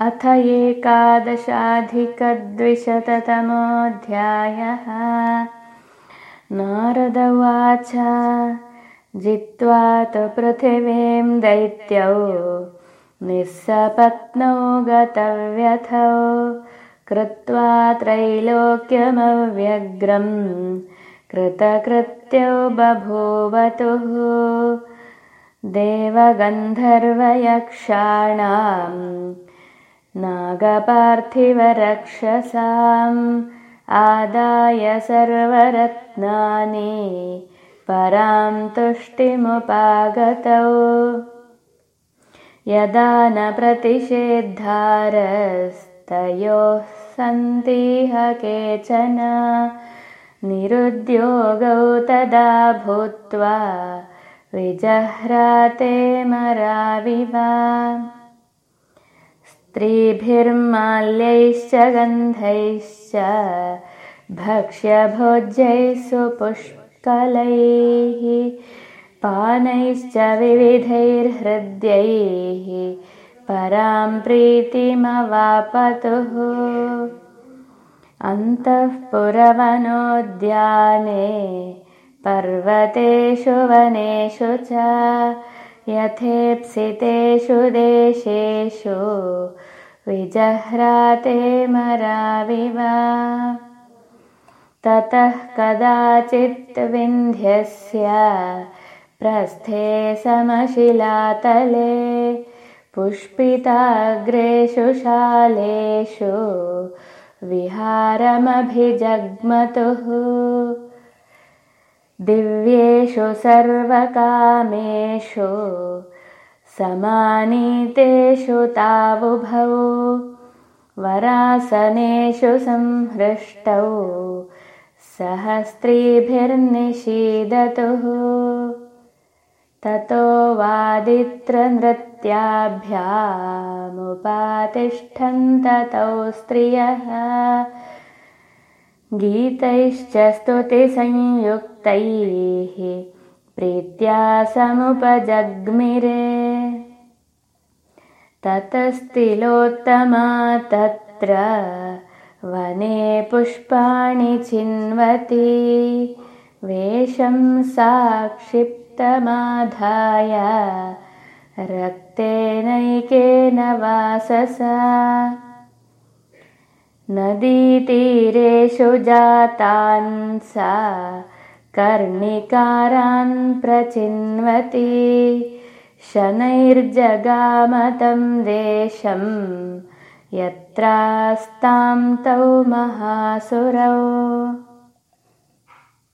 अथ एकादशाधिकद्विशततमोऽध्यायः। नारद उवाच जित्वा तु पृथिवीं दैत्यौ निःसपत्नौ गतव्यथौ कृत्वा त्रैलोक्यमव्यग्रम् कृतकृत्यौ बभूवतुः। देवगन्धर्वयक्षाणाम् नागपार्थिवरक्षसाम् आदाय सर्वरत्नानि परां तुष्टिमुपागतौ। यदा न प्रतिषेद्धारस्तयोः सन्तिह केचन निरुद्योगौ तदा भूत्वा विजह्राते मराविवा स्त्रीभिर्माल्यैश्च गन्धैश्च भक्ष्यभोज्यैः सुपुष्कलैः पानैश्च विविधैर्हृद्यैः परां प्रीतिमवापतुः। अन्तःपुरवनोद्याने पर्वतेषु वनेषु च यथेप्सितेषु देशेषु विजह्राते मराविवा। ततः कदाचित् विन्ध्यस्य प्रस्थे समशिलातले पुष्पिताग्रेषु शालेषु विहारमभिजग्मतुः दिव्येषु सर्वकामेषु समानीतेषु तावुभौ वरासनेषु संहृष्टौ सहस्त्रीभिर्निषीदतुः। ततो वादित्रनृत्याभ्यामुपातिष्ठन्ततौ स्त्रियः गीतैश्च स्तुतिसंयुक्तैः प्रीत्या समुपजग्मिरे ततस्तिलोत्तमा तत्र वने पुष्पाणि चिन्वती वेषं सा क्षिप्तमाधाय रक्तेनैकेन वाससा नदीतीरेषु जातान् सा कर्णिकारान् प्रचिन्वती। शनैर्जगामतं देशं यत्रास्तां तौ महासुरौ